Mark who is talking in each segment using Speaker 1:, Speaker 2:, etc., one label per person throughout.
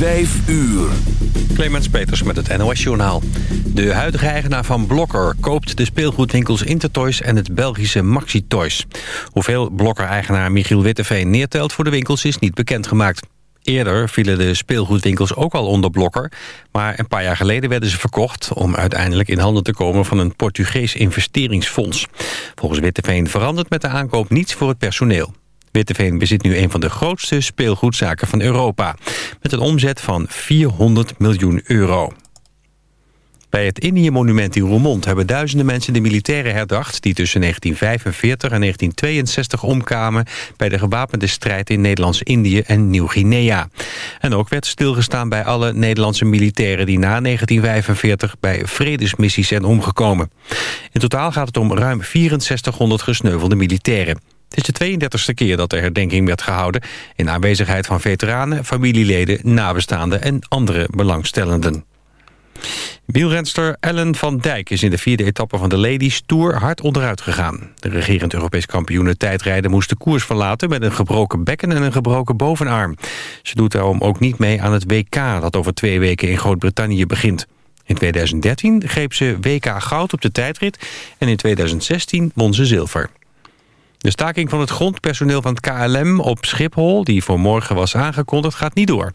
Speaker 1: Vijf uur.
Speaker 2: Clemens Peters met het NOS Journaal. De huidige eigenaar van Blokker koopt de speelgoedwinkels Intertoys en het Belgische Maxi Toys. Hoeveel Blokker-eigenaar Michiel Witteveen neertelt voor de winkels is niet bekendgemaakt. Eerder vielen de speelgoedwinkels ook al onder Blokker... maar een paar jaar geleden werden ze verkocht... om uiteindelijk in handen te komen van een Portugees investeringsfonds. Volgens Witteveen verandert met de aankoop niets voor het personeel. Witteveen bezit nu een van de grootste speelgoedzaken van Europa... met een omzet van 400 miljoen euro. Bij het Indië-monument in Roermond hebben duizenden mensen de militairen herdacht... die tussen 1945 en 1962 omkwamen... bij de gewapende strijd in Nederlands-Indië en Nieuw-Guinea. En ook werd stilgestaan bij alle Nederlandse militairen... die na 1945 bij vredesmissies zijn omgekomen. In totaal gaat het om ruim 6400 gesneuvelde militairen. Het is de 32e keer dat er herdenking werd gehouden... in aanwezigheid van veteranen, familieleden, nabestaanden en andere belangstellenden. Wielrenster Ellen van Dijk is in de vierde etappe van de Ladies Tour hard onderuit gegaan. De regerend Europees kampioene tijdrijden moest de koers verlaten met een gebroken bekken en een gebroken bovenarm. Ze doet daarom ook niet mee aan het WK dat over twee weken in Groot-Brittannië begint. In 2013 greep ze WK goud op de tijdrit en in 2016 won ze zilver. De staking van het grondpersoneel van het KLM op Schiphol... die voor morgen was aangekondigd, gaat niet door.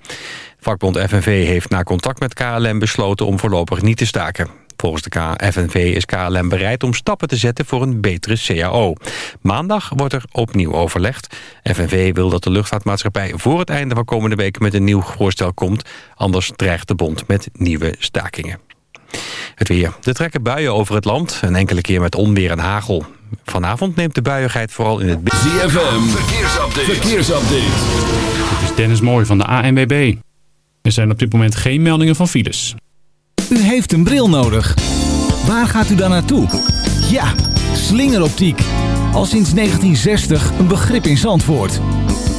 Speaker 2: Vakbond FNV heeft na contact met KLM besloten om voorlopig niet te staken. Volgens de FNV is KLM bereid om stappen te zetten voor een betere CAO. Maandag wordt er opnieuw overlegd. FNV wil dat de luchtvaartmaatschappij voor het einde van komende week met een nieuw voorstel komt. Anders dreigt de bond met nieuwe stakingen. Het weer. Er trekken buien over het land. Een enkele keer met onweer en hagel. Vanavond neemt de buiigheid vooral in het...
Speaker 1: ZFM. Verkeersupdate. Verkeersupdate.
Speaker 3: Dit is Dennis Mooij van de ANWB. Er zijn op dit moment geen meldingen van files.
Speaker 4: U heeft een bril nodig. Waar gaat u dan naartoe? Ja, slingeroptiek. Al sinds 1960 een begrip in Zandvoort.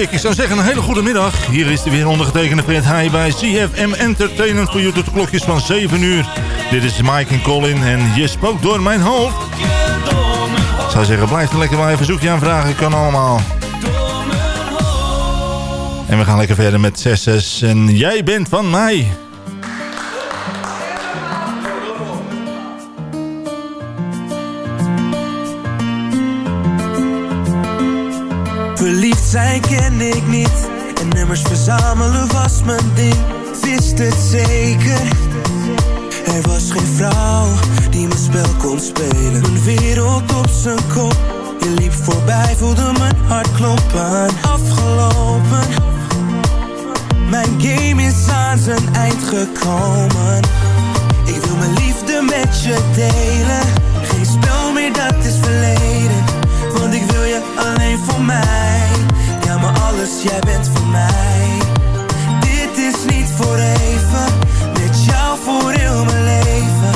Speaker 5: Ik
Speaker 6: zou zeggen een hele goede middag. Hier is de weer ondergetekende Fred Heij bij CFM Entertainment voor tot de klokjes van 7 uur. Dit is Mike en Colin en je spookt door mijn hoofd. Ik zou zeggen, blijf er lekker bij. Verzoekje aanvragen, kan allemaal. En we gaan lekker verder met 6 En jij bent van mij.
Speaker 7: Zijn kende ik niet. En nummers verzamelen was mijn ding. Wist het zeker. Er was geen vrouw die mijn spel kon spelen. Mijn wereld op zijn kop. Je liep voorbij, voelde mijn hart kloppen. Afgelopen. Mijn game is aan zijn eind gekomen. Ik wil mijn liefde met je delen. Geen spel meer, dat is verleden. Want ik wil je alleen voor mij alles, jij bent voor mij. Dit is niet voor even Met jou voor heel mijn leven.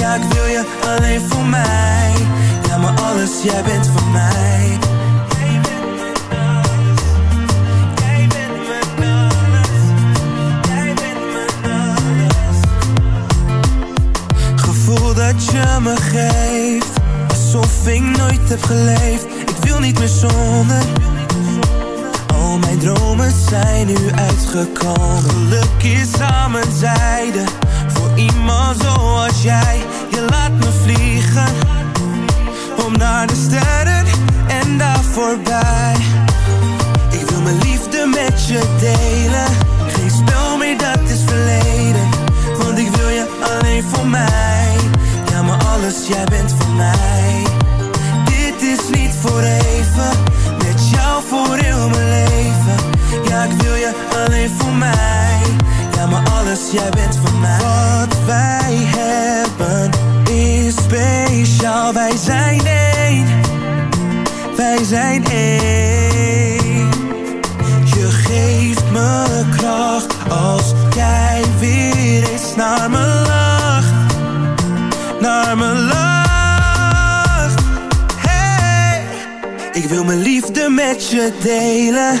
Speaker 7: Ja, ik wil je alleen voor mij. Ja, maar alles, jij bent voor mij. Jij bent mijn alles. Jij bent mijn alles. Jij bent mijn alles. Gevoel dat je me geeft Alsof ik nooit heb geleefd. Ik wil niet meer zonder mijn dromen zijn nu uitgekomen. Geluk is aan mijn zijde. Voor iemand zoals jij. Je laat me vliegen. Om naar de sterren en daar voorbij. Ik wil mijn liefde met je delen. Geen spel meer, dat is verleden. Want ik wil je alleen voor mij. Ja, maar alles, jij bent voor mij. Dit is niet voor even. Met jou voor heel mijn leven alleen voor mij Ja, maar alles, jij bent voor mij Wat wij hebben is speciaal Wij zijn één Wij zijn één je geeft me kracht als jij weer eens naar me lacht. Naar me lacht. Hey. Ik wil mijn liefde met je delen.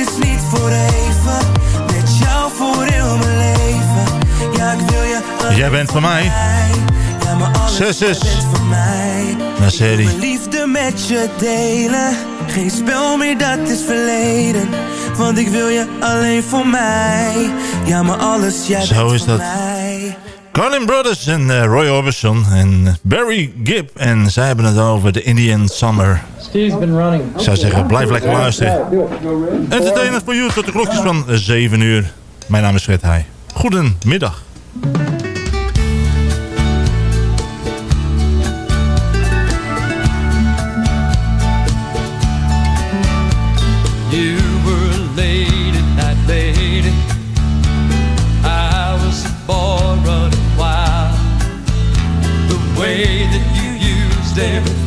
Speaker 7: Is niet voor even, met jou voor heel mijn leven. Ja, ik wil je
Speaker 6: Jij bent van mij.
Speaker 7: ja, maar alles,
Speaker 6: zes.
Speaker 7: jij bent voor mij.
Speaker 6: Naar serie.
Speaker 7: Mijn liefde met je delen. Geen spel meer, dat is verleden. Want ik wil je alleen voor mij. Ja, maar alles, jij
Speaker 6: Zo
Speaker 7: bent
Speaker 6: is
Speaker 7: voor
Speaker 6: dat.
Speaker 7: mij.
Speaker 6: Colin Brothers en eh, Roy Orbison en Barry Gibb. En zij hebben het over de Indian Summer.
Speaker 8: Steve's been running.
Speaker 6: Ik zou zeggen, blijf lekker luisteren. Entertainment voor you tot de klokjes van 7 uur. Mijn naam is Fred Heij. Goedemiddag.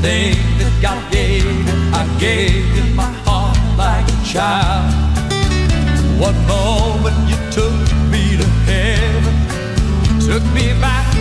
Speaker 5: thing that God gave you. I gave you my heart like a child. One moment you took me to heaven, took me back.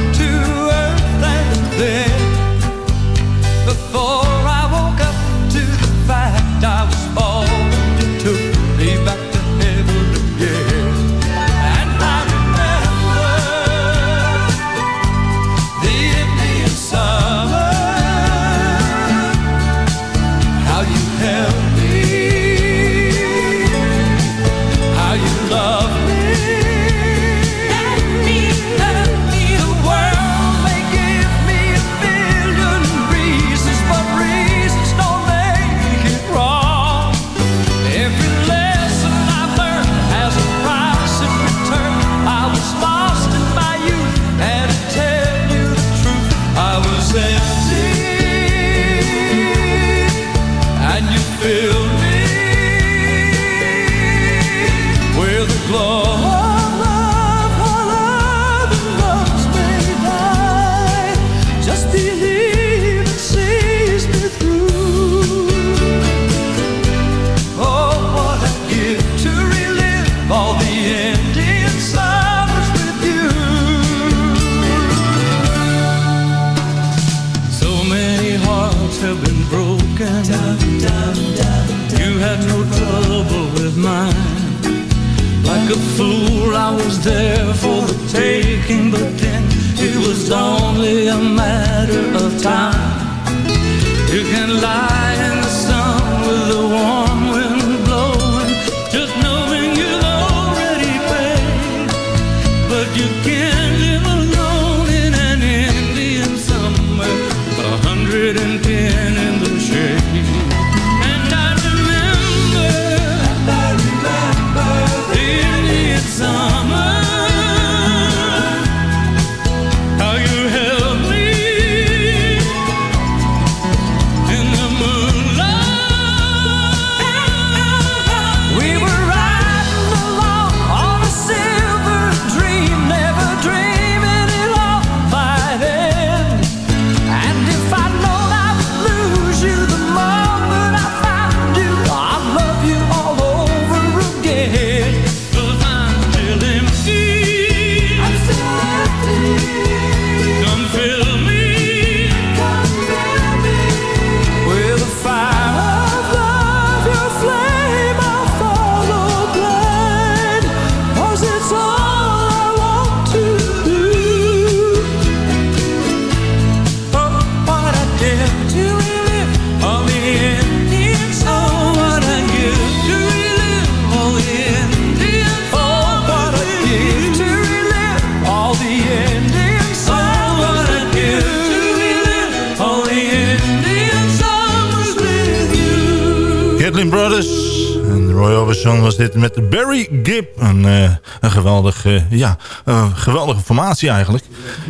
Speaker 5: was
Speaker 6: dit met Barry Gibb. Een, eh, een geweldige, eh, ja, uh, geweldige formatie eigenlijk.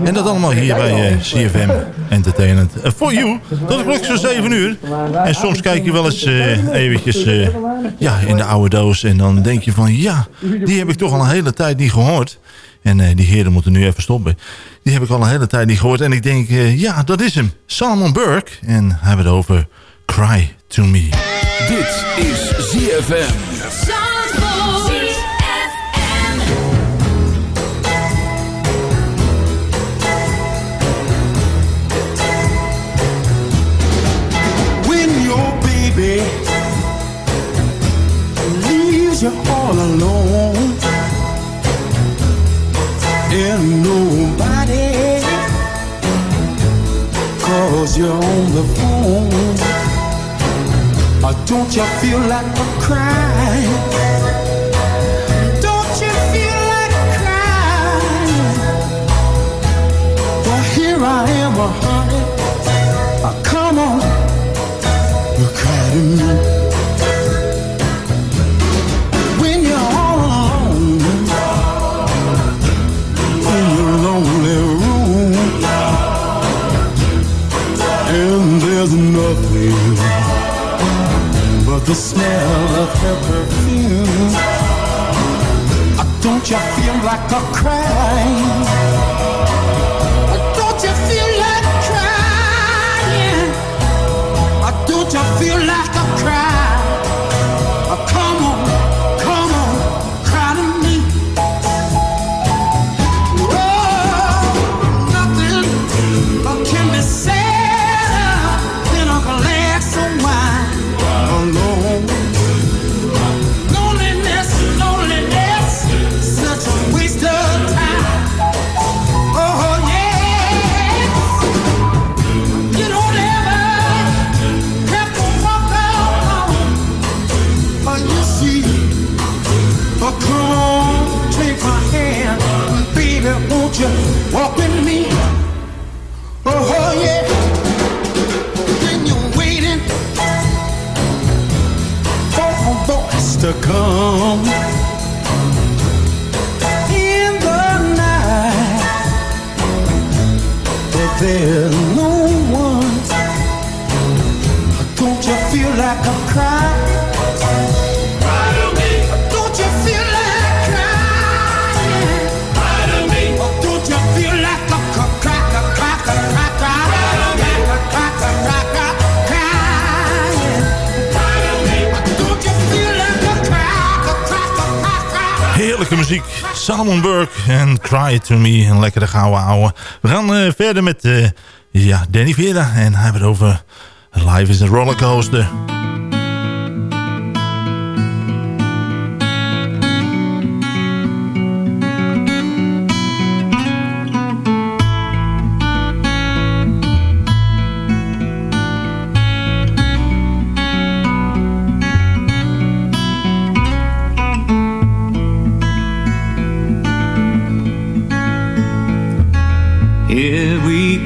Speaker 6: En dat allemaal hier bij eh, CFM Entertainment. For you, tot klok zo 7 uur. En soms kijk je wel eens eventjes ja, in de oude doos. En dan denk je van ja, die heb ik toch al een hele tijd niet gehoord. En die heren moeten nu even stoppen. Die heb ik al een hele tijd niet gehoord. En ik denk, ja, dat is hem. Salomon Burke. En hebben het over Cry To Me.
Speaker 1: Dit is ZFM.
Speaker 8: you're all alone. And nobody. Cause you're on the phone. But don't you feel like a crying don't you feel like crying well here I am honey come on. You're crying the smell of her perfume. Don't you feel like a crime? come in the night, but
Speaker 6: then. Muziek. Salomon Burke en Cry To Me. Een lekkere gouden ouwe. We gaan eh, verder met eh, ja, Danny Vera. En hij heeft het over Life is a Rollercoaster.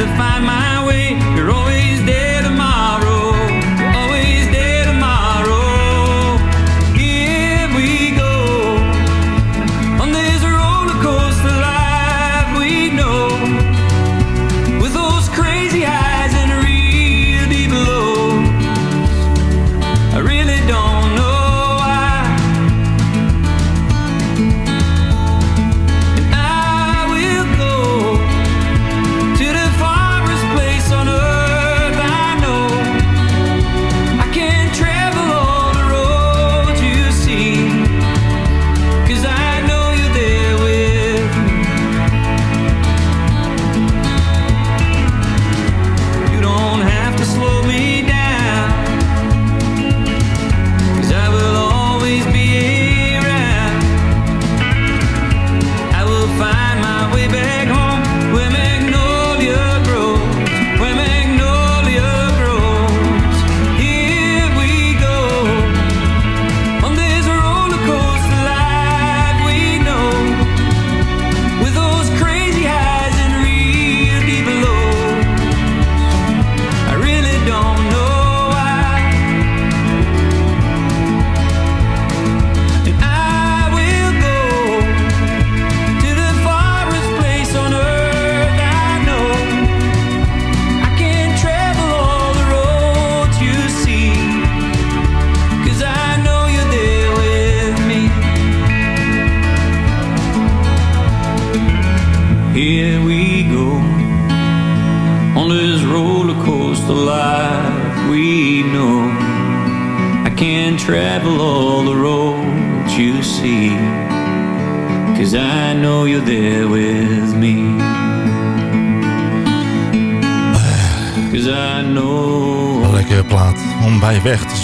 Speaker 9: To find my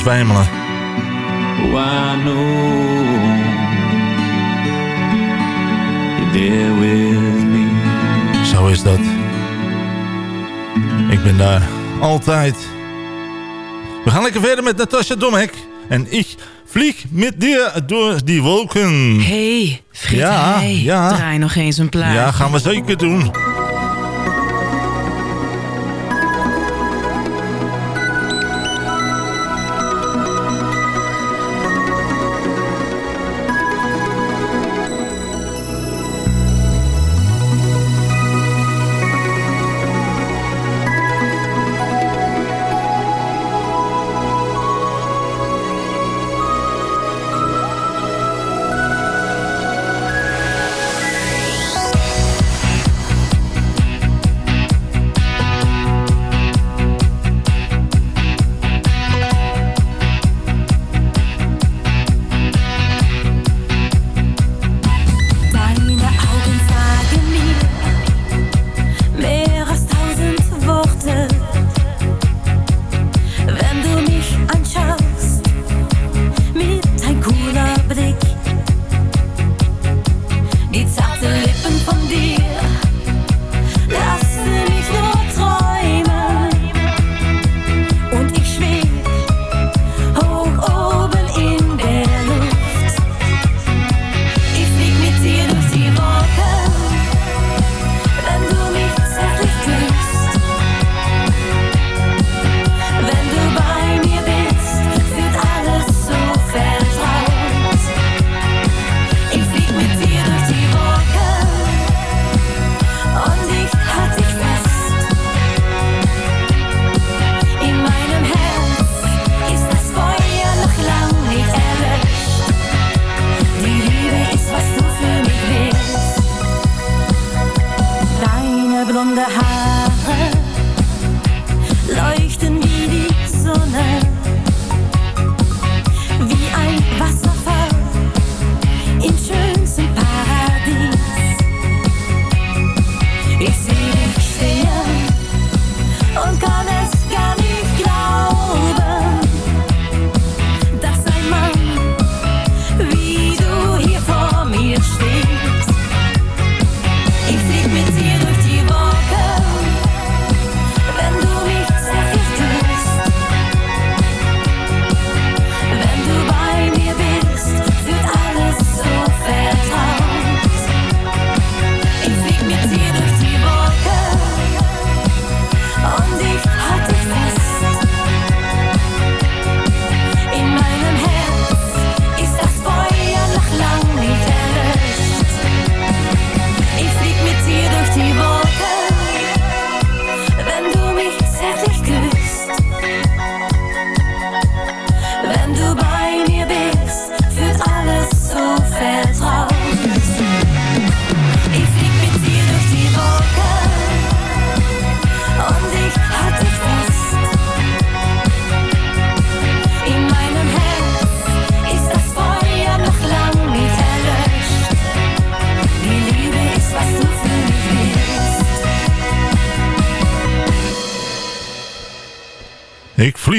Speaker 6: zwijmelen.
Speaker 9: oh I know, you're there with me.
Speaker 6: Zo is dat. Ik ben daar altijd. We gaan lekker verder met Natasha Domek. En ik
Speaker 8: vlieg met dir door die wolken.
Speaker 10: hey, Frit,
Speaker 8: Ja,
Speaker 10: hey,
Speaker 8: ja.
Speaker 10: draai nog eens een plaat.
Speaker 8: Ja, gaan we zeker doen.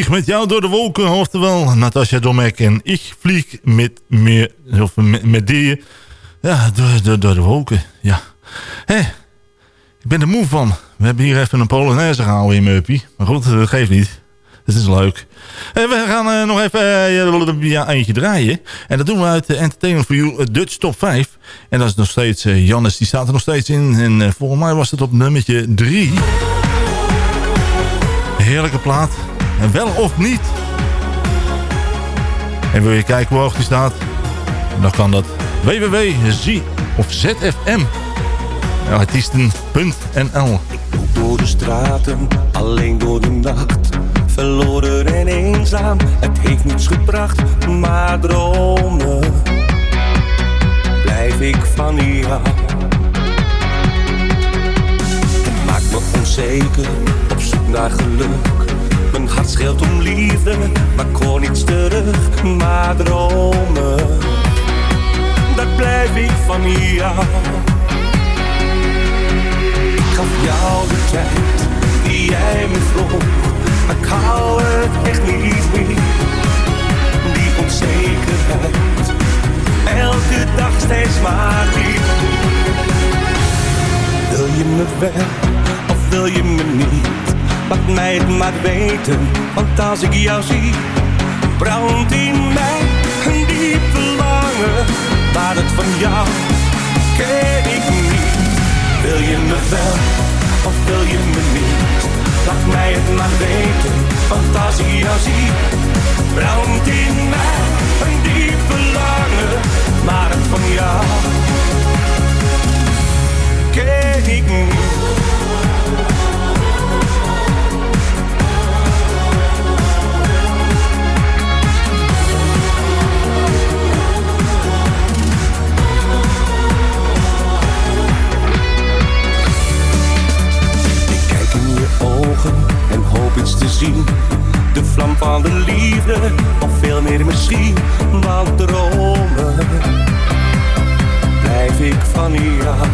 Speaker 8: Met jou door de wolken, oftewel Natasja Domek. En ik vlieg met, meer, of met, met die, ja, door, door, door de wolken. Ja. Hé, ik ben er moe van. We hebben hier even een Polonaise gehouden in Murphy. Maar goed, dat geeft niet. Het is leuk. En we gaan eh, nog even eh, ja, eentje draaien. En dat doen we uit de Entertainment for You eh, Dutch Top 5. En dat is nog steeds, Jannes, die staat er nog steeds in. En volgens mij was het op nummertje 3. Heerlijke plaat. Wel of niet. En wil je kijken hoe hoog die staat? Dan kan dat www.z of zfm artiesten.nl
Speaker 11: Door de straten, alleen door de nacht. Verloren en eenzaam, het heeft niets gebracht. Maar dromen, blijf ik van jou. Het maakt me onzeker, op zoek naar geluk. Mijn hart scheelt om liefde, maar kon niets terug. Maar dromen, dat blijf ik van jou. Ik gaf jou de tijd die jij me vroeg, maar ik hou het echt niet meer. Die onzekerheid, elke dag steeds maar weer. Wil je me wel of wil je me niet? Laat mij het maar weten, want als ik jou zie, brandt in mij verlangen, maar het van jou ken ik niet. Wil je me wel of wil je me niet? Laat mij het maar weten, want als ik jou zie, brandt in mij een diep verlangen, maar het van jou ken ik niet. De vlam van de liefde, of veel meer misschien. Want dromen blijf ik van jou.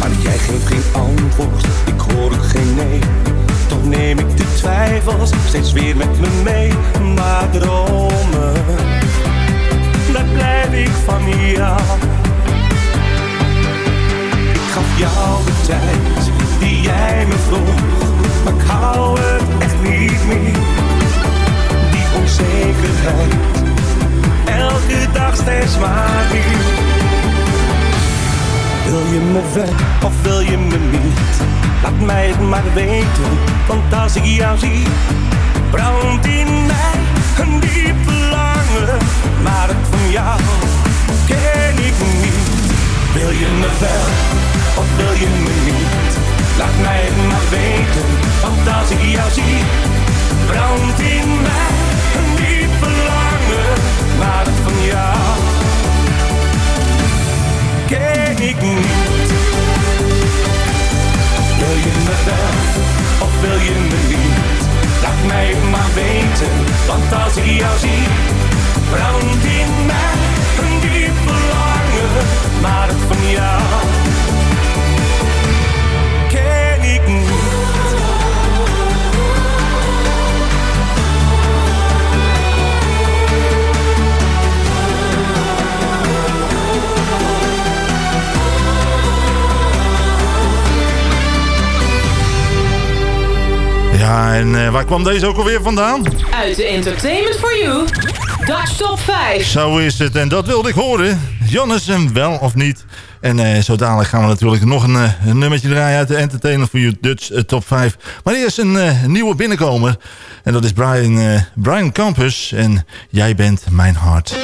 Speaker 11: Maar jij geeft geen antwoord, ik hoor geen nee. Toch neem ik de twijfels steeds weer met me mee. Maar dromen, daar blijf ik van jou. Ik gaf jou de tijd jij me vroeg, maar ik hou het echt niet meer. Die onzekerheid, elke dag steeds maar weer. Wil je me wel of wil je me niet? Laat mij het maar weten, want als ik jou zie, brandt in mij een diep verlangen. Maar het van jou ken ik niet. Wil je me wel of wil je me niet? Laat mij maar weten, want als ik jou zie, brandt in mij een diep verlangen. Maar van jou ken ik niet. Wil je me wel of wil je me niet? Laat mij maar weten, want als ik jou zie, brandt in mij een diep verlangen. Maar van jou
Speaker 6: Ja, en eh, waar kwam deze ook alweer vandaan?
Speaker 10: Uit de Entertainment for You. Dutch Top 5.
Speaker 6: Zo is het, en dat wilde ik horen. Jannes, en wel of niet? En eh, zo dadelijk gaan we natuurlijk nog een, eh, een nummertje draaien uit de Entertainment for You Dutch Top 5. Maar eerst een nieuwe binnenkomer. En dat is Brian, Brian Campus. En Jij bent mijn hart.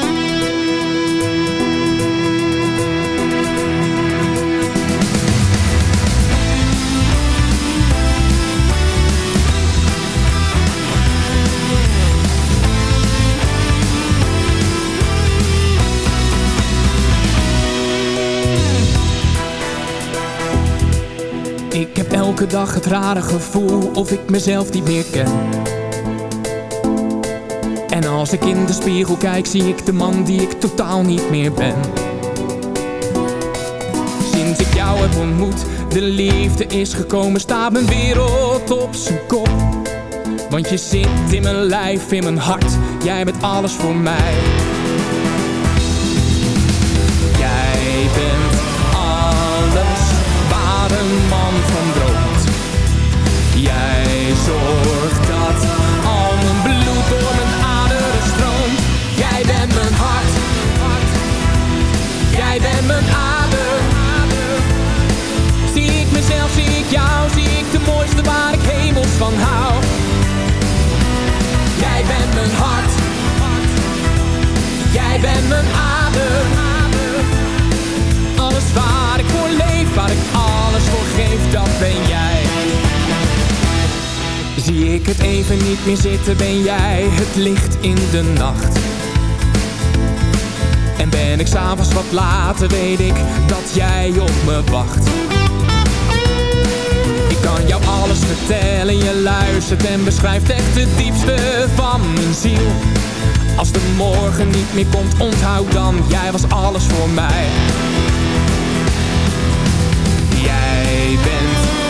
Speaker 12: Elke dag het rare gevoel of ik mezelf niet meer ken. En als ik in de spiegel kijk, zie ik de man die ik totaal niet meer ben. Sinds ik jou heb ontmoet, de liefde is gekomen, staat mijn wereld op zijn kop. Want je zit in mijn lijf, in mijn hart, jij bent alles voor mij. Bent mijn adem. Alles waar ik voor leef, waar ik alles voor geef, dat ben jij. Zie ik het even niet meer zitten, ben jij het licht in de nacht. En ben ik s'avonds wat later, weet ik dat jij op me wacht. Ik kan jou alles vertellen, je luistert en beschrijft echt het diepste van mijn ziel. Als de morgen niet meer komt, onthoud dan, jij was alles voor mij. Jij bent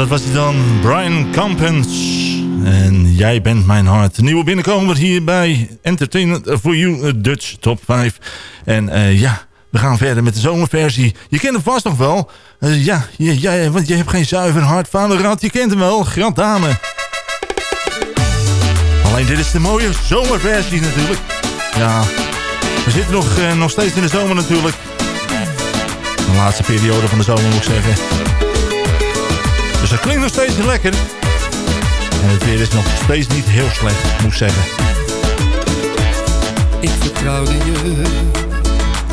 Speaker 12: dat
Speaker 6: was hij dan. Brian Campens. En jij bent mijn hart. Nieuwe binnenkomer hier bij Entertainment for You eh, Dutch Top 5. En eh, ja, we gaan verder met de zomerversie. Je kent hem vast nog wel. Eh, ja, je, jij, want je hebt geen zuiver hart. Vader Rad, je kent hem wel. Grand Dame. Alleen dit is de mooie zomerversie natuurlijk. Ja, we zitten nog, nog steeds in de zomer natuurlijk. De laatste periode van de zomer moet ik zeggen. Dat klinkt nog steeds lekker. En het weer is nog steeds niet heel slecht, moet ik zeggen.
Speaker 13: Ik vertrouwde je,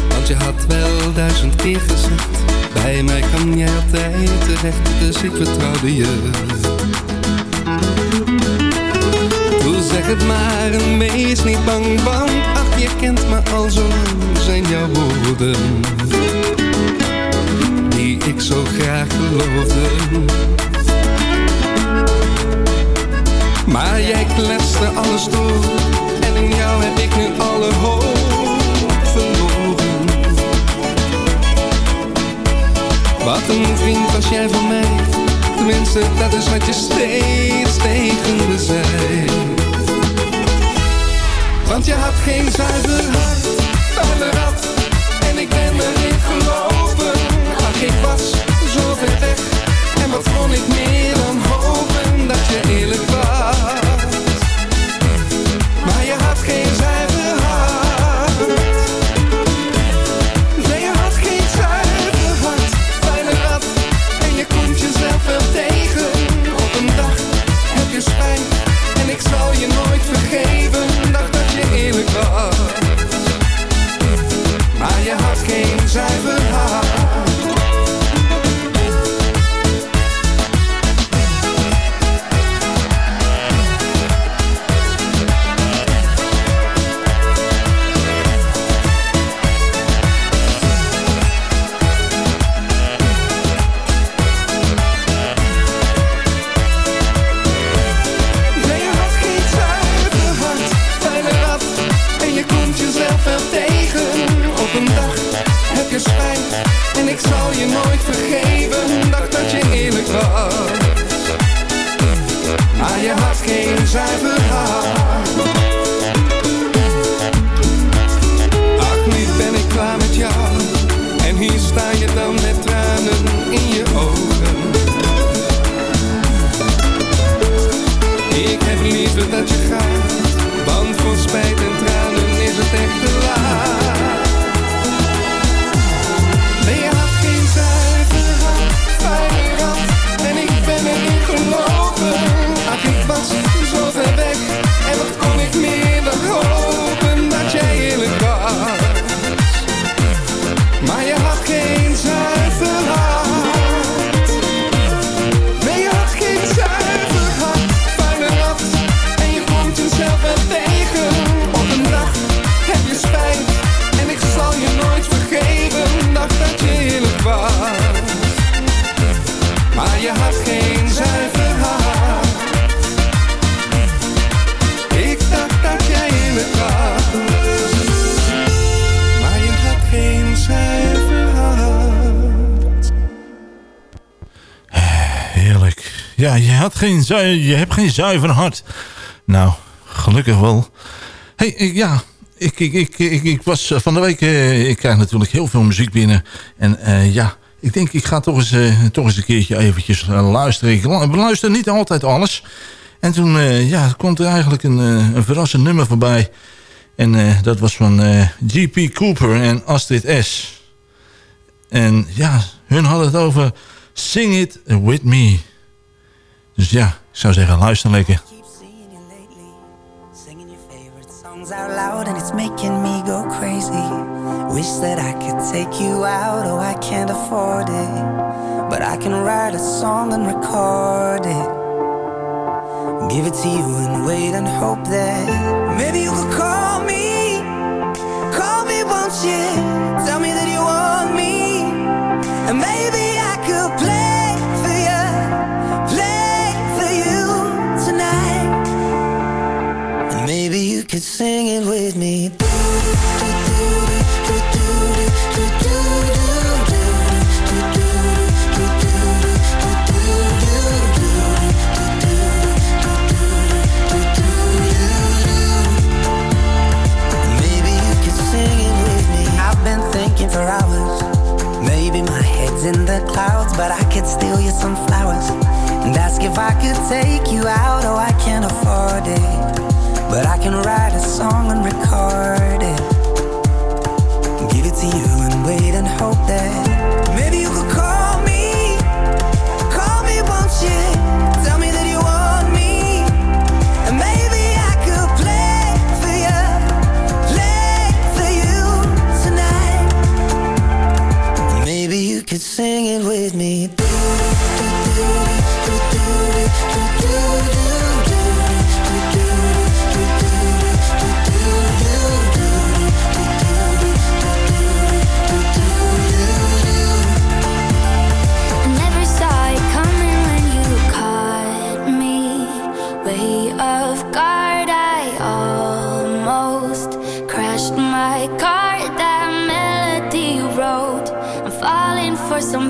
Speaker 13: want je had wel duizend keer gezegd. Bij mij kan jij altijd terecht, dus ik vertrouwde je. Doe zeg het maar en wees niet bang, want ach je kent me al zo lang, zijn jouw woorden. Ik zo graag geloofde. Maar jij kletste alles door En in jou heb ik nu alle hoop verloren. Wat een vriend was jij van mij Tenminste, dat is wat je steeds tegen me zei. Want je had geen zuiver hart, vuile rat En ik ben erin Ach, ik was zo ver weg. En wat kon ik meer dan hopen Dat je eerlijk was
Speaker 6: je hebt geen zuiver hart. Nou, gelukkig wel. hey, ja, ik, ik, ik, ik, ik was eh, van de week... eh, ik krijg natuurlijk heel veel muziek binnen. En eh, ja, ik denk ik ga toch eens, toch eens een keertje eventjes luisteren. Ik lu- beluister niet altijd alles. En toen ja, komt er eigenlijk een, een verrassend nummer voorbij. En dat was van G.P. Cooper en Astrid S. En ja, hun hadden het over Sing It With Me. Dus ja, ik zou zeggen, luister lekker.
Speaker 14: out loud and it's making me go crazy. Wish that I could take you out, oh, I can't afford it. But I can write a song and record it. Give it to you and wait and hope that maybe you could call me. Call me, won't you? sing it with me. Maybe you could sing it with me. I've been thinking for hours Maybe my head's in the clouds But I could steal you some flowers And ask if I could take you out Oh, I can't afford it but I can write a song and record it. Give it to you and wait and hope that maybe you could call me. Call me, won't you? Tell me that you want me. And maybe I could play for you. Play for you tonight. Maybe you could sing it with me.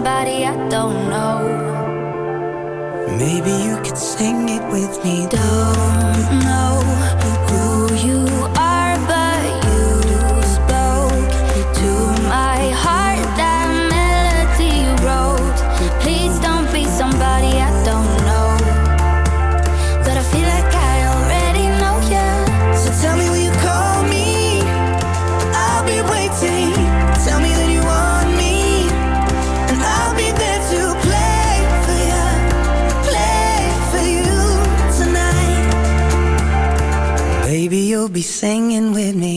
Speaker 15: Somebody I don't know.
Speaker 14: Maybe you could sing it with me.
Speaker 15: Don't be
Speaker 14: singing with me.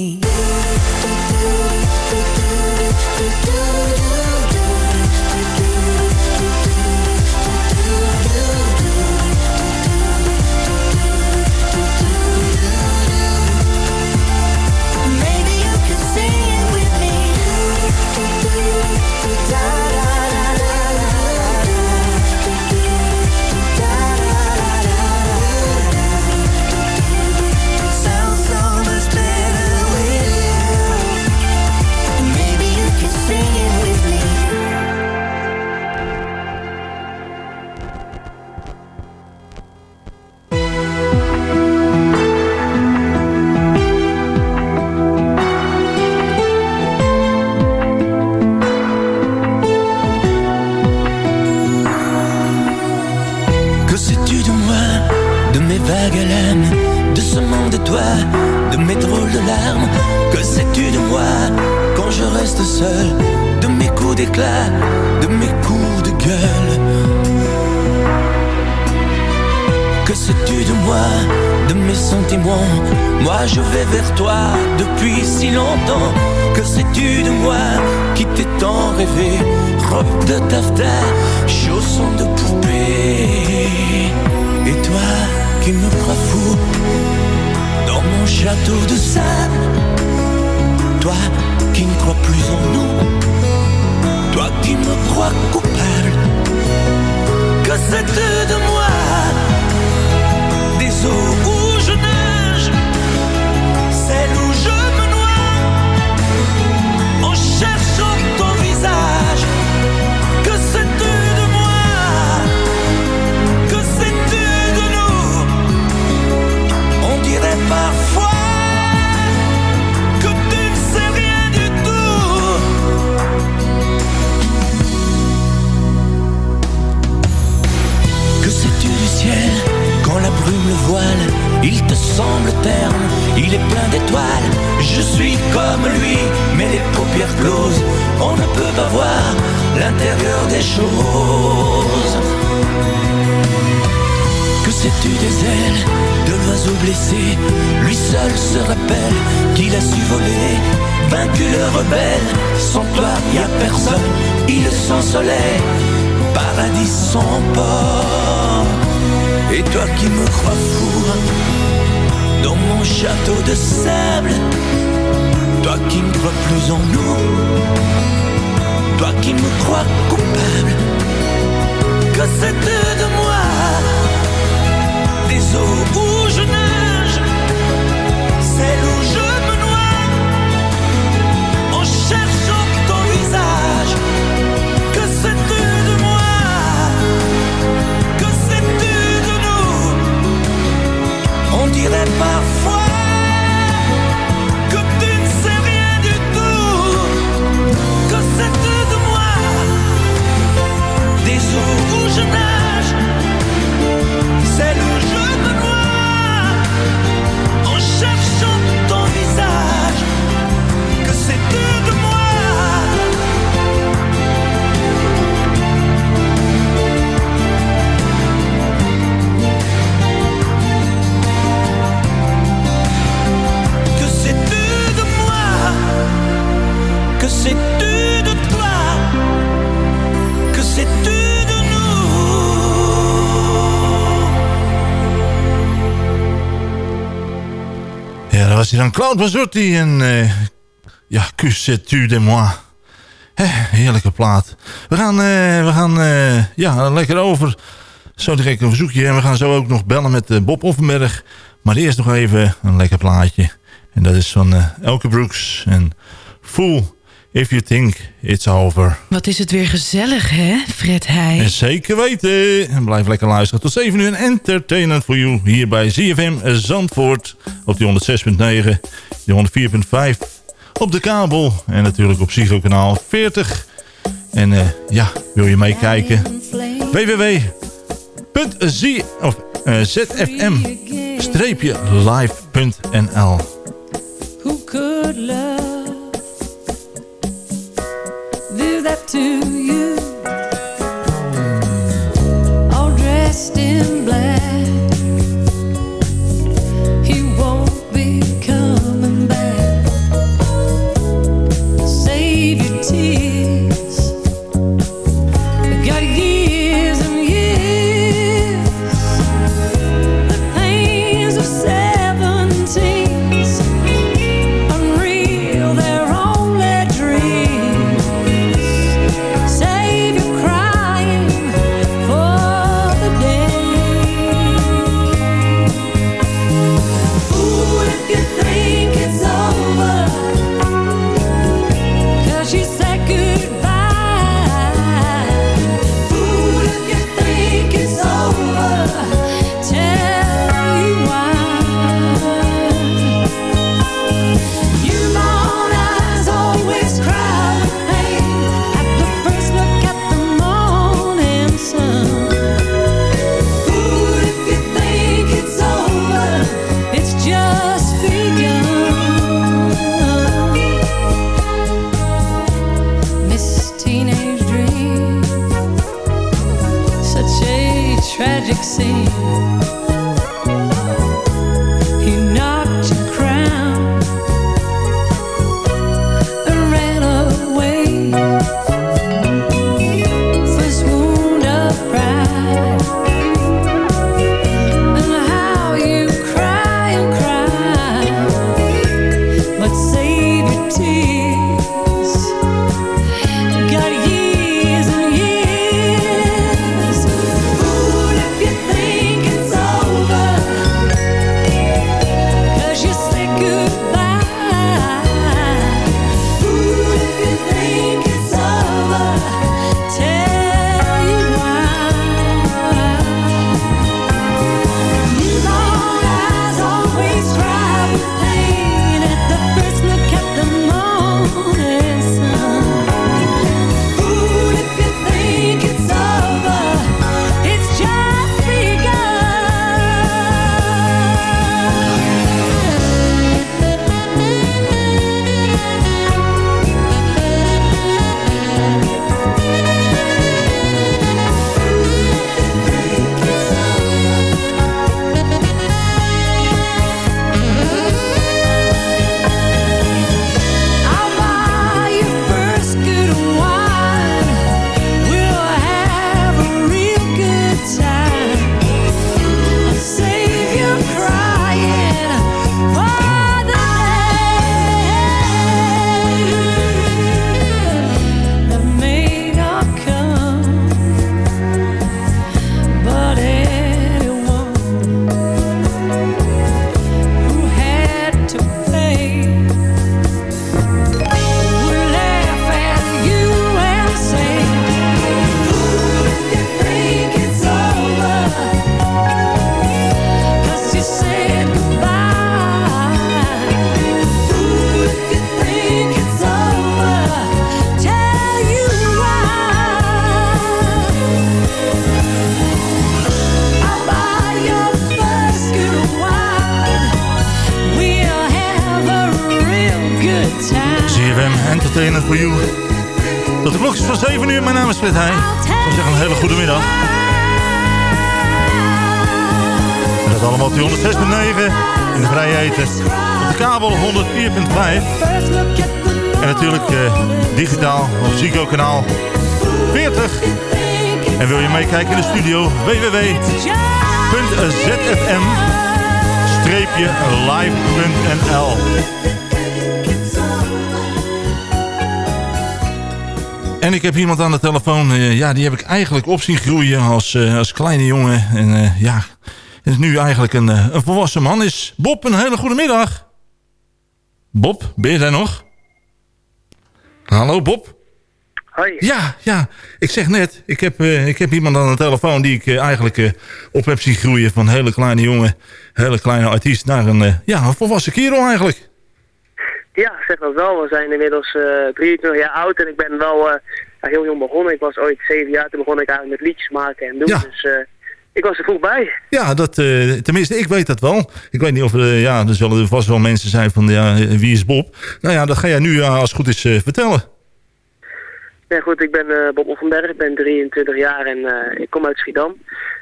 Speaker 16: Toi depuis si longtemps Que sais-tu de moi qui t'ai tant rêvé? Robe de taffetas, chaussons de poupée. Et toi qui me crois fou Dans mon château de sable Toi qui ne crois plus en nous Toi qui me crois coupable Que sais-tu de moi? Des eaux Il te semble terne, il est plein d'étoiles. Je suis comme lui, mais les paupières closes. On ne peut pas voir l'intérieur des choses. Que sais-tu des ailes de l'oiseau blessé? Lui seul se rappelle qu'il a su voler Vaincu le rebelle, sans toi y a personne. Île sans soleil, paradis sans port Et toi qui me crois fou Dans mon château de sable Toi qui ne crois plus en nous Toi qui me crois coupable Que sais-tu de moi Des eaux où je
Speaker 6: that my was hij dan Claude Bazzotti en eh, ja, c'est tu de moi. Heerlijke plaat. We gaan, eh, we gaan eh, ja, lekker over. Zo direct een verzoekje. En we gaan zo ook nog bellen met eh, Bob Offenberg. Maar eerst nog even een lekker plaatje. En dat is van Elke Brooks en Fool. If You Think It's Over.
Speaker 17: Wat is het weer gezellig, hè, Fred Heij?
Speaker 6: Zeker weten. En Blijf lekker luisteren tot 7 uur. Entertainment for you hier bij ZFM Zandvoort. Op die 106.9, die 104.5 op de kabel. En natuurlijk op Psychokanaal 40. En eh, ja, wil je meekijken? www.zfm-live.nl eh,
Speaker 8: Who could up to you, all dressed in black.
Speaker 6: www.zfm-live.nl En ik heb iemand aan de telefoon, eh, ja, die heb ik eigenlijk op zien groeien als, eh, als kleine jongen. En eh, ja, is nu eigenlijk een, een volwassen man. Is Bob, een hele goede middag. Bob, ben je daar nog? Hallo Bob?
Speaker 18: Hoi.
Speaker 6: Ja, ja. Ik zeg net, ik heb, eh, ik heb iemand aan de telefoon die ik eh, eigenlijk eh, op heb zien groeien. Van een hele kleine jongen, hele kleine artiest naar een, ja, een volwassen kerel eigenlijk.
Speaker 18: Ja, zeg dat wel. We zijn inmiddels eh 23 jaar oud en ik ben wel heel jong begonnen. Ik was ooit 7 jaar, toen begon ik eigenlijk met liedjes maken en doen.
Speaker 6: Ja.
Speaker 18: Dus ik was er vroeg bij.
Speaker 6: Ja, dat, tenminste, ik weet dat wel. Ik weet niet of er, ja, er zullen vast wel mensen zijn van, ja, wie is Bob? Nou ja, dat ga jij nu als het goed is vertellen.
Speaker 18: Ja goed, ik ben eh, Bob Offenberg, ik ben 23 jaar en eh, ik kom uit Schiedam.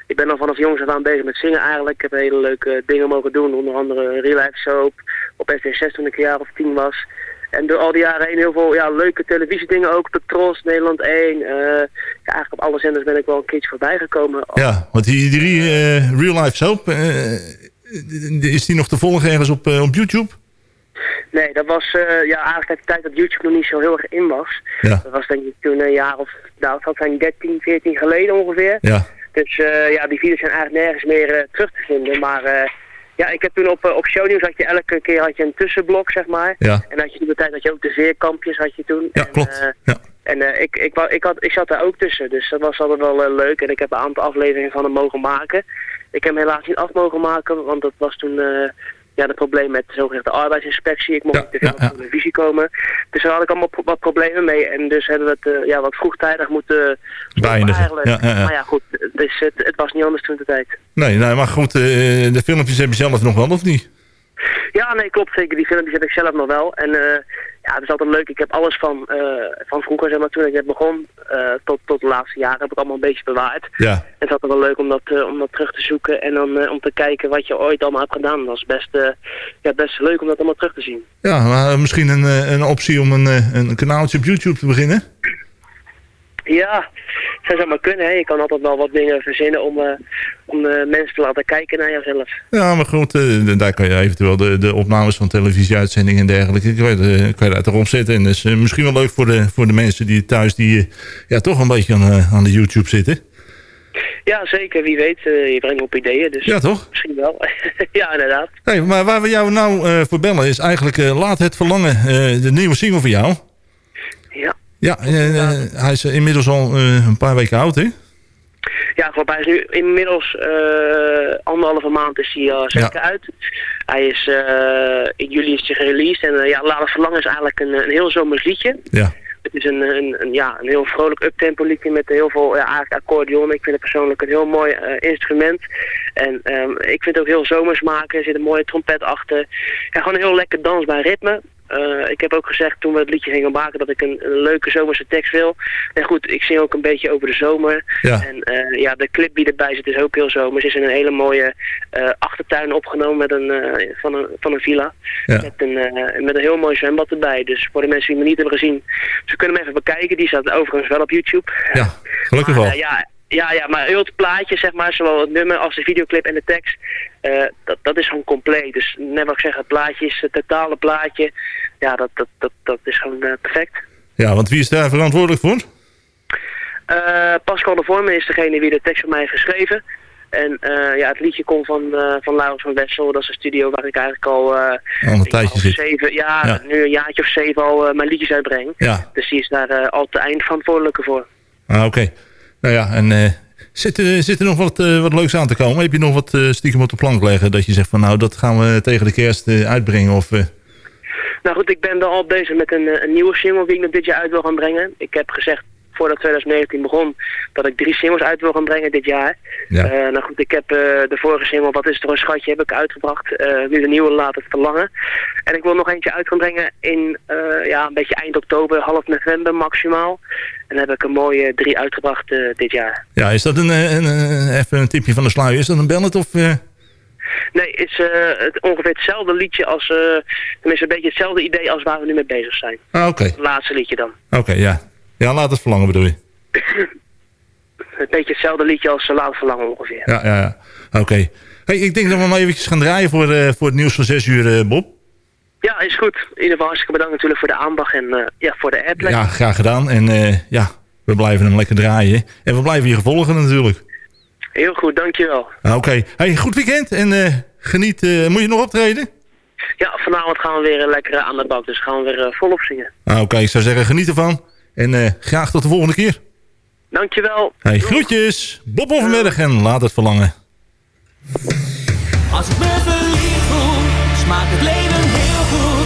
Speaker 18: Ik ben al vanaf jongs af aan bezig met zingen eigenlijk. Ik heb hele leuke dingen mogen doen, onder andere real life soap op ST6 toen ik een jaar of tien was. En door al die jaren heen heel veel ja, leuke televisiedingen ook, Petros, Nederland 1. eh, ja, eigenlijk op alle zenders ben ik wel een keertje voorbij gekomen.
Speaker 6: Ja, want die, eh, Real Life Soap, is die nog te volgen ergens op, op YouTube?
Speaker 18: Nee, dat was eh, ja, eigenlijk uit de tijd dat YouTube nog niet zo heel erg in was.
Speaker 6: Ja.
Speaker 18: Dat was denk ik toen een jaar of, nou het zal zijn 13, 14 geleden ongeveer.
Speaker 6: Ja.
Speaker 18: Dus eh, ja, die video's zijn eigenlijk nergens meer eh, terug te vinden. Maar ja, ik heb toen op, op shownieuws had je elke keer had je een tussenblok, zeg maar.
Speaker 6: Ja.
Speaker 18: En had je toen de tijd had je ook de veerkampjes had je toen.
Speaker 6: Ja,
Speaker 18: en,
Speaker 6: klopt. Ja.
Speaker 18: En eh, ik, ik, ik, had, ik zat daar ook tussen, dus dat was altijd wel leuk. En ik heb een aantal afleveringen van hem mogen maken. Ik heb hem helaas niet af mogen maken, want dat was toen ja, het probleem met de arbeidsinspectie. Ik mocht niet te veel op televisie komen. Dus daar had ik allemaal pro- wat problemen mee. En dus hebben we het eh, ja, wat vroegtijdig moeten
Speaker 6: Beëindigen.
Speaker 18: eigenlijk.
Speaker 6: Ja, ja, ja.
Speaker 18: Maar ja, goed, dus het, het was niet anders toen de tijd.
Speaker 6: Nee, nee, maar goed, eh, de filmpjes heb je zelf nog wel, of niet?
Speaker 18: Ja, nee, klopt zeker. Die filmpjes heb ik zelf nog wel. En eh, ja, het is altijd leuk. Ik heb alles van, eh, van vroeger, zeg maar, toen ik net begon, eh, tot, tot de laatste jaren, heb ik allemaal een beetje bewaard.
Speaker 6: Ja.
Speaker 18: En het is altijd wel leuk om dat, eh, om dat terug te zoeken en dan om te kijken wat je ooit allemaal hebt gedaan. Dat is best, ja, best leuk om dat allemaal terug te zien.
Speaker 6: Ja, maar misschien een, een optie om een, een kanaaltje op YouTube te beginnen?
Speaker 18: Ja, dat zou maar kunnen. Hè. Je kan altijd wel wat dingen verzinnen om, eh, om eh, mensen te laten kijken naar jezelf.
Speaker 6: Ja, maar goed, eh, daar kan je eventueel de, de opnames van televisieuitzendingen en dergelijke, kan je, kan je daar toch op zetten. En dat is misschien wel leuk voor de, voor de mensen die thuis, die ja, toch een beetje aan, aan de YouTube zitten.
Speaker 18: Ja, zeker. Wie weet, je brengt op ideeën. Dus
Speaker 6: Ja, toch?
Speaker 18: Misschien wel. ja, inderdaad.
Speaker 6: Nee, maar waar we jou nou voor bellen is eigenlijk Laat het Verlangen, de nieuwe single van jou.
Speaker 18: Ja.
Speaker 6: Ja, eh, hij is inmiddels al eh, een paar weken oud, hè?
Speaker 18: Ja, klopt. Hij is nu inmiddels eh, anderhalve maand is hij zeker uit. Hij is uh, in juli is hij gereleased en uh, ja, Laat het Verlangen is eigenlijk een, een heel zomers liedje.
Speaker 6: Ja.
Speaker 18: Het is een, een, een, ja, een heel vrolijk uptempo liedje met heel veel ja, eigenlijk accordeon. Ik vind het persoonlijk een heel mooi uh, instrument. En um, ik vind het ook heel zomers maken. Er zit een mooie trompet achter. Ja, gewoon een heel lekker dansbaar ritme. Uh, ik heb ook gezegd toen we het liedje gingen maken dat ik een, een, leuke zomerse tekst wil. En goed, ik zing ook een beetje over de zomer.
Speaker 6: Ja.
Speaker 18: En uh, ja, de clip die erbij zit is ook heel zomers. is in een hele mooie uh, achtertuin opgenomen met een, van, een, van een villa.
Speaker 6: Ja.
Speaker 18: Met, een, met een heel mooi zwembad erbij. Dus voor de mensen die me niet hebben gezien, ze kunnen hem even bekijken. Die staat overigens wel op YouTube.
Speaker 6: Ja, gelukkig
Speaker 18: maar,
Speaker 6: wel.
Speaker 18: ja, ja, ja, maar heel het plaatje, zeg maar, zowel het nummer als de videoclip en de tekst, uh, dat, dat is gewoon compleet. Dus net wat ik zeg, het plaatje is het totale plaatje. Ja, dat, dat, dat, dat is gewoon uh, perfect.
Speaker 6: Ja, want wie is daar verantwoordelijk voor?
Speaker 18: Uh, Pascal de Vormen is degene die de tekst voor mij heeft geschreven. En ja, het liedje komt van, van Laurens van Wessel. Dat is een studio waar ik eigenlijk al,
Speaker 6: al een tijdje zit.
Speaker 18: Zeven, ja, ja, nu een jaartje of zeven al mijn liedjes uitbreng.
Speaker 6: Ja.
Speaker 18: Dus die is daar al te eind verantwoordelijke voor.
Speaker 6: Ah, oké. Okay. Nou ja, en zit, er, zit er nog wat, wat leuks aan te komen? Heb je nog wat stiekem op de plank leggen? Dat je zegt van nou, dat gaan we tegen de kerst uitbrengen? Of,
Speaker 18: Nou goed, ik ben dan al bezig met een, een nieuwe single die ik nog dit jaar uit wil gaan brengen. Ik heb gezegd voordat 2019 begon, dat ik drie singles uit wil gaan brengen dit jaar. Eh, nou goed, ik heb eh, de vorige single, Wat is er een schatje, heb ik uitgebracht. Eh, nu de nieuwe, Laat het verlangen. En ik wil nog eentje uit gaan brengen in ja, een beetje eind oktober, half november maximaal. En dan heb ik een mooie drie uitgebracht dit jaar.
Speaker 6: Ja, is dat een, een, een, even een tipje van de sluier, is dat een ballad of...
Speaker 18: Nee, het is het ongeveer hetzelfde liedje als... Uh, tenminste, een beetje hetzelfde idee als waar we nu mee bezig zijn.
Speaker 6: Ah, oké.
Speaker 18: Het laatste liedje dan.
Speaker 6: Oké, ja. Ja, Laat het Verlangen bedoel je?
Speaker 18: Een beetje hetzelfde liedje als Laat Verlangen ongeveer.
Speaker 6: Ja, ja, ja. Oké. Hey, ik denk dat we maar eventjes gaan draaien voor, eh, voor het nieuws van 6 uur, eh, Bob.
Speaker 18: Ja, is goed. In ieder geval hartstikke bedankt natuurlijk voor de aandacht en eh, ja, voor de app.
Speaker 6: Ja, graag gedaan. En ja, we blijven hem lekker draaien. En we blijven je volgen natuurlijk.
Speaker 18: Heel goed, dankjewel.
Speaker 6: Ah, oké. Hey, goed weekend en uh, geniet. Moet je nog optreden?
Speaker 18: Ja, vanavond gaan we weer lekker aan de bak. Dus gaan we weer volop zingen.
Speaker 6: Ah, oké, ik zou zeggen, geniet ervan. En eh, graag tot de volgende keer.
Speaker 18: Dankjewel.
Speaker 6: Hey, groetjes. Bob Overmiddag en laat het verlangen.
Speaker 19: Als ik me verliefd voel, smaakt het leven heel goed.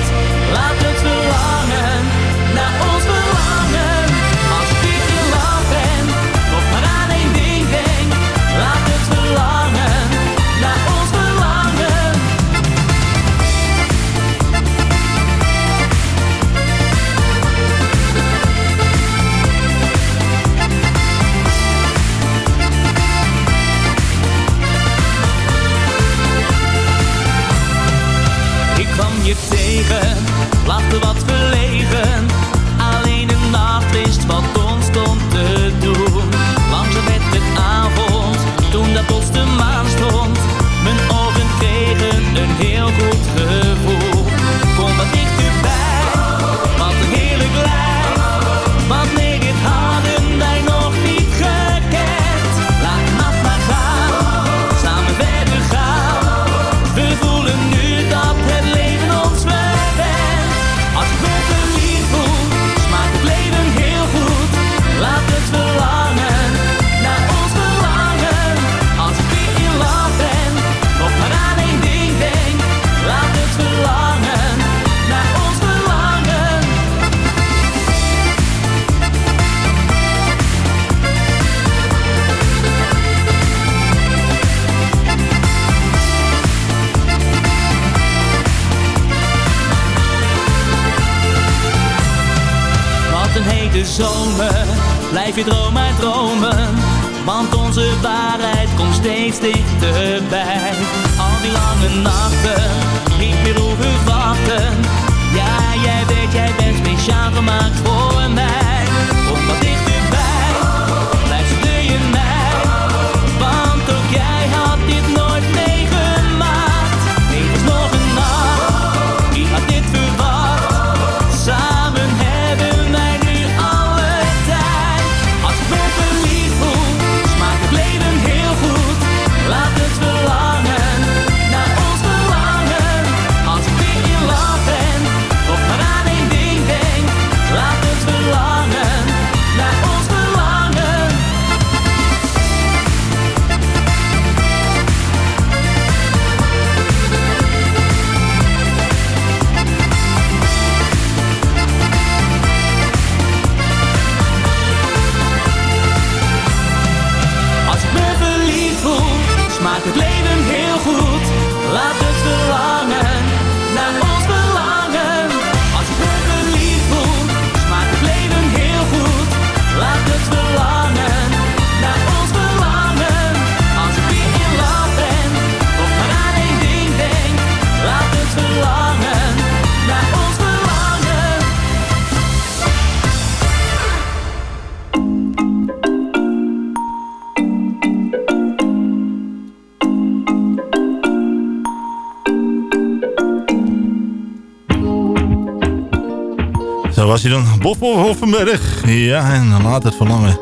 Speaker 6: was hij dan, Bob Hoffenberg. Ja, en dan laat het verlangen.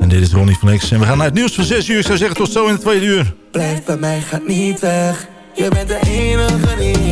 Speaker 6: En dit is Ronnie Flex. En we gaan naar het nieuws van 6 uur. Ik zou zeggen tot zo in het tweede uur.
Speaker 8: Blijf bij mij, gaat niet weg. Je bent de enige die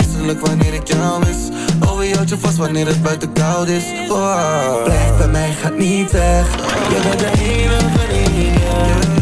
Speaker 7: misselijk wanneer ik jou mis. Oh, je houdt je vast wanneer het buiten koud is. Oh. Blijf bij mij, gaat niet weg. Je bent de enige die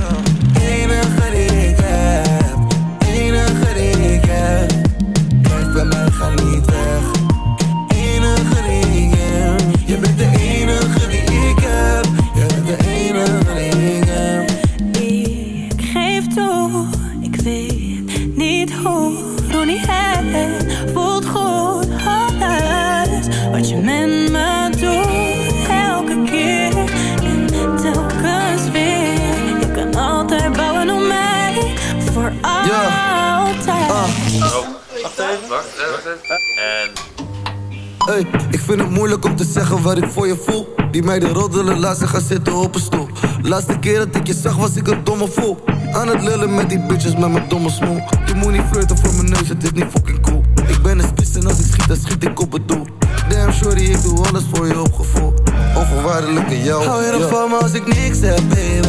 Speaker 7: Hey, ik vind het moeilijk om te zeggen wat ik voor je voel. Die meiden roddelen, laat ze gaan zitten op een stoel. Laatste keer dat ik je zag was ik een domme voel. Aan het lullen met die bitches met mijn domme smoel. Je moet niet flirten voor mijn neus, het is niet fucking cool. Ik ben een spits en als ik schiet, dan schiet ik op het doel. Damn shorty, ik doe alles voor je op gevoel. Onvoorwaardelijke jou. Hou je nog van me als ik niks heb, baby?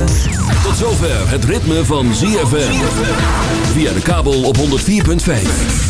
Speaker 20: Tot zover het ritme van ZFM. Via de kabel op 104.5.